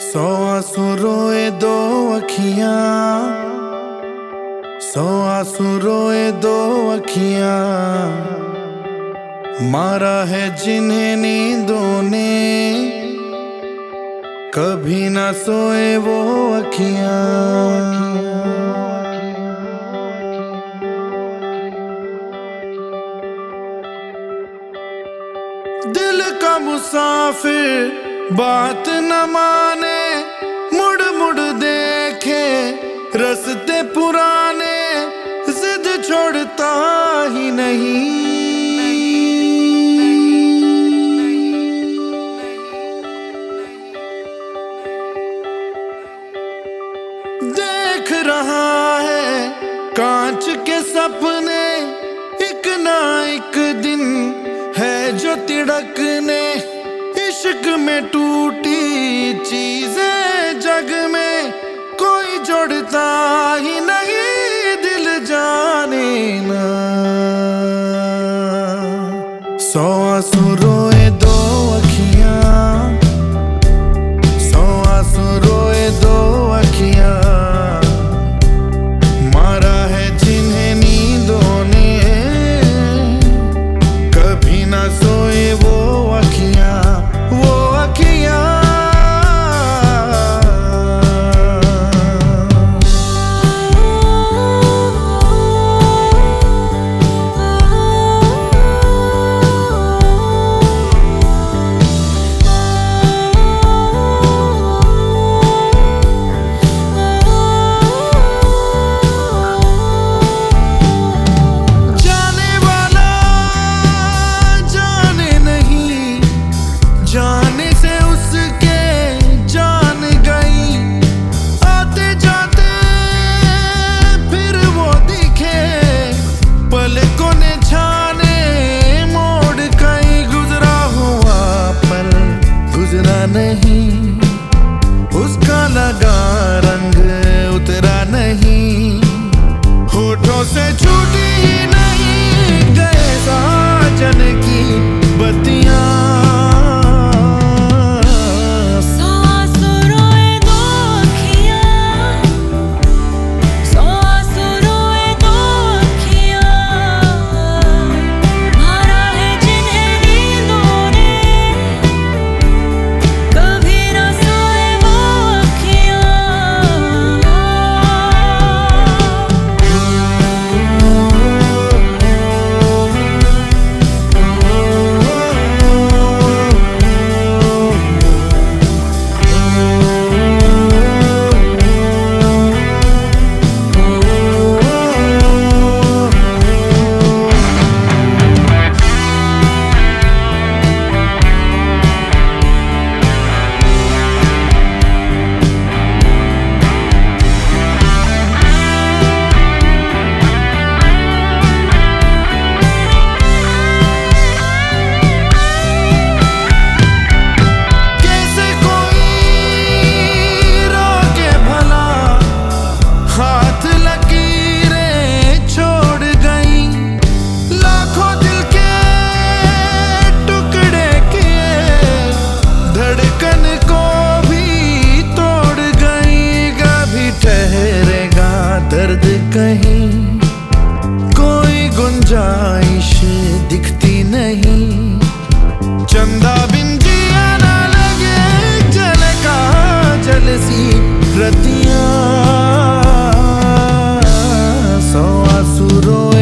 सौ आँसू रोए दो अखियाँ। सौ आँसू रोए दो अखियाँ। मारा है जिन्हें नींदों ने, कभी ना सोए वो अखियाँ। दिल का मुसाफिर बात न माने, मुड़ मुड़ देखे, रस्ते पुराने, जिद छोड़ता ही नहीं। देख रहा है, कांच के सपने, एक ना एक दिन है जो तिड़कने। टूटी चीज़ें जग में कोई जुड़ता ही नहीं दिल जाने ना। सौ आँसू you seguro